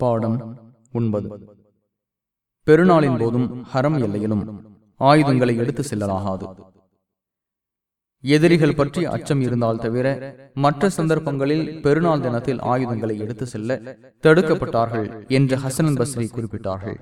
பாடம் ஒன்பது. பெருநாளின் போதும் ஹரம் எல்லையிலும் ஆயுதங்களை எடுத்து செல்லலாகாது. எதிரிகள் பற்றி அச்சம் இருந்தால் தவிர மற்ற சந்தர்ப்பங்களில் பெருநாள் தினத்தில் ஆயுதங்களை எடுத்து செல்ல தடுக்கப்பட்டார்கள் என்று ஹசன் பஸ்ரி குறிப்பிட்டார்கள்.